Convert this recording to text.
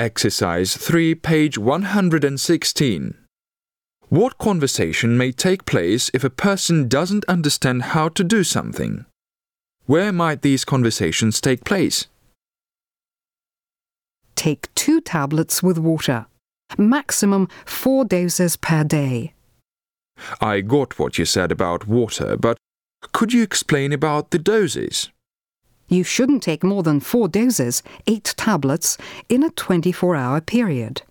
Exercise 3, page 116. What conversation may take place if a person doesn't understand how to do something? Where might these conversations take place? Take two tablets with water. Maximum four doses per day. I got what you said about water, but could you explain about the doses? You shouldn't take more than four doses, eight tablets, in a 24 hour period.